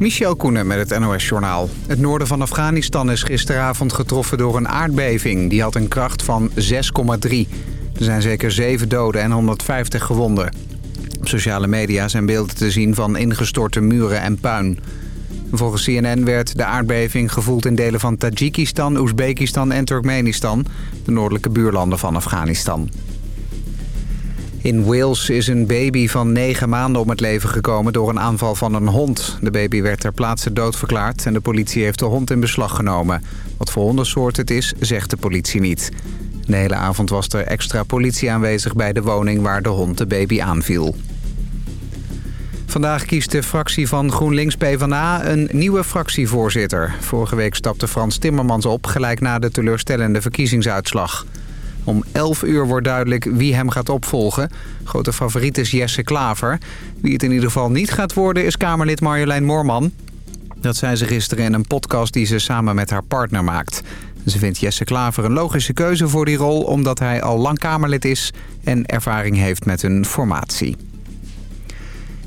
Michel Koenen met het NOS-journaal. Het noorden van Afghanistan is gisteravond getroffen door een aardbeving. Die had een kracht van 6,3. Er zijn zeker 7 doden en 150 gewonden. Op sociale media zijn beelden te zien van ingestorte muren en puin. Volgens CNN werd de aardbeving gevoeld in delen van Tajikistan, Oezbekistan en Turkmenistan... de noordelijke buurlanden van Afghanistan. In Wales is een baby van 9 maanden om het leven gekomen door een aanval van een hond. De baby werd ter plaatse doodverklaard en de politie heeft de hond in beslag genomen. Wat voor hondensoort het is, zegt de politie niet. De hele avond was er extra politie aanwezig bij de woning waar de hond de baby aanviel. Vandaag kiest de fractie van GroenLinks PvdA een nieuwe fractievoorzitter. Vorige week stapte Frans Timmermans op, gelijk na de teleurstellende verkiezingsuitslag. Om 11 uur wordt duidelijk wie hem gaat opvolgen. Grote favoriet is Jesse Klaver. Wie het in ieder geval niet gaat worden is Kamerlid Marjolein Moorman. Dat zei ze gisteren in een podcast die ze samen met haar partner maakt. Ze vindt Jesse Klaver een logische keuze voor die rol... omdat hij al lang Kamerlid is en ervaring heeft met hun formatie.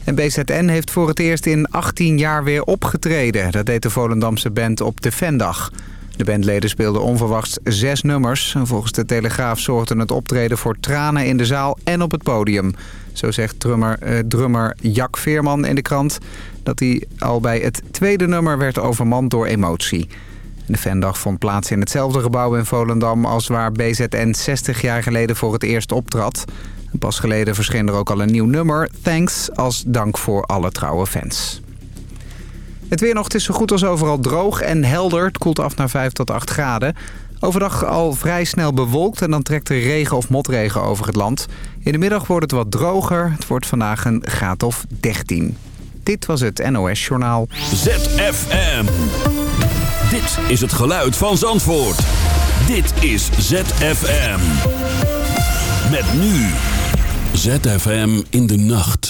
En BZN heeft voor het eerst in 18 jaar weer opgetreden. Dat deed de Volendamse band op de Vendag. De bandleden speelden onverwachts zes nummers. Volgens de Telegraaf zorgde het optreden voor tranen in de zaal en op het podium. Zo zegt drummer, eh, drummer Jack Veerman in de krant... dat hij al bij het tweede nummer werd overmand door emotie. De Vendag vond plaats in hetzelfde gebouw in Volendam... als waar BZN 60 jaar geleden voor het eerst optrad. Pas geleden verscheen er ook al een nieuw nummer, Thanks, als dank voor alle trouwe fans. Het weer nog, is zo goed als overal droog en helder. Het koelt af naar 5 tot 8 graden. Overdag al vrij snel bewolkt en dan trekt er regen of motregen over het land. In de middag wordt het wat droger. Het wordt vandaag een graad of 13. Dit was het NOS Journaal. ZFM. Dit is het geluid van Zandvoort. Dit is ZFM. Met nu. ZFM in de nacht.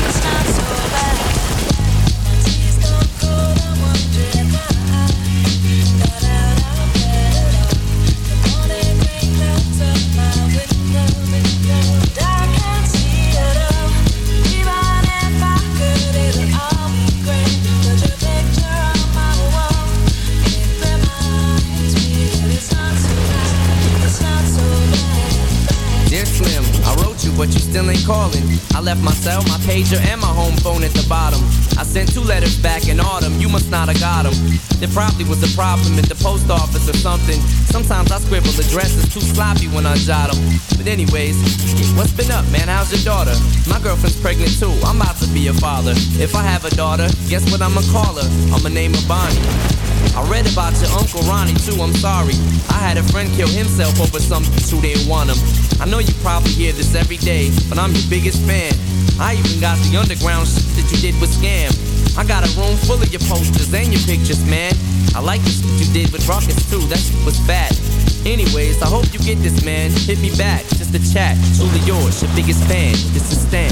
but you still ain't calling. I left my cell, my pager, and my home phone at the bottom. I sent two letters back in autumn, you must not have got them. There probably was a problem at the post office or something. Sometimes I scribble addresses too sloppy when I jot them. But anyways, what's been up, man? How's your daughter? My girlfriend's pregnant too, I'm about to be a father. If I have a daughter, guess what I'ma call her? I'ma name her Bonnie. I read about your Uncle Ronnie too, I'm sorry. I had a friend kill himself over some who didn't want him. I know you probably hear this every day, but I'm your biggest fan. I even got the underground shit you did with Skam. I got a room full of your posters and your pictures, man. I like the shit you did with Rawkus too, that shit was bad. Anyways, I hope you get this, man. Hit me back, just a chat. Truly yours, your biggest fan. This is Stan.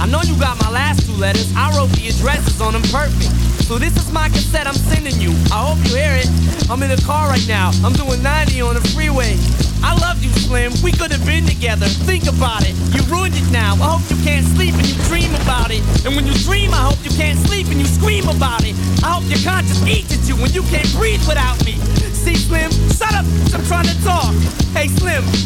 I know you got my last two letters. I wrote the addresses on them perfect. So this is my cassette I'm sending you. I hope you hear it. I'm in the car right now. I'm doing 90 on the freeway. I love you, Slim. We could have been together. Think about it. You ruined it now. I hope you can't sleep and you dream about it. And when you dream, I hope you can't sleep and you scream about it. I hope your conscience eats at you when you can't breathe without me. See, Slim, shut up. I'm trying to talk. Hey, Slim,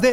de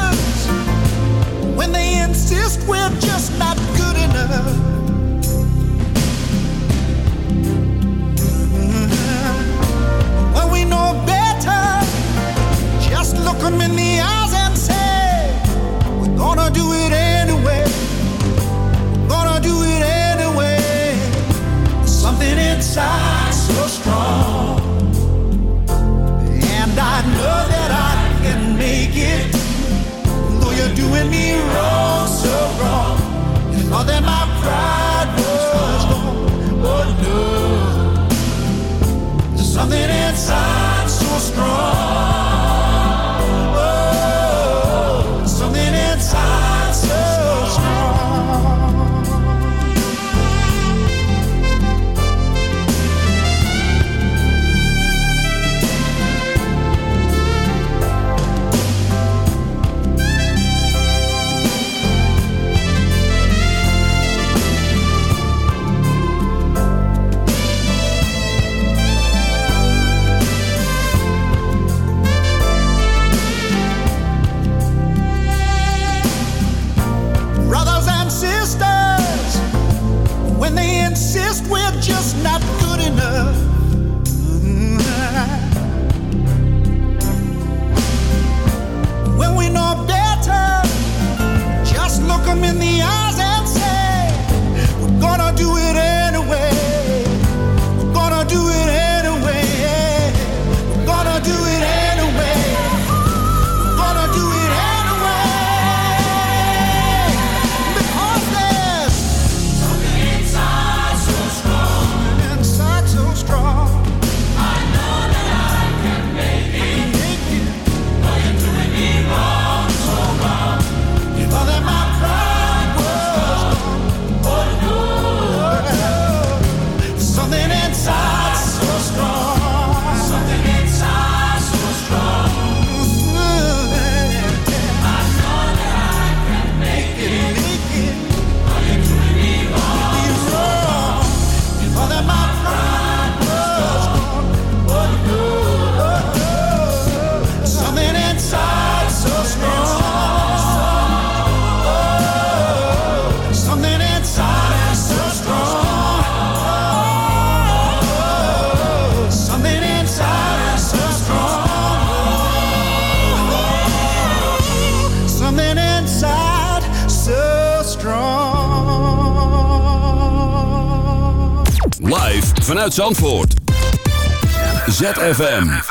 we're just not good enough. Mm-hmm. We know better. Just in the eyes and say, we're gonna do it anyway. Gonna do it anyway. There's something inside so strong. And I know that I can make it doing me wrong, so wrong. And all that my pride was, wrong. Oh no, there's something inside so strong. uit Zandvoort. ZFM.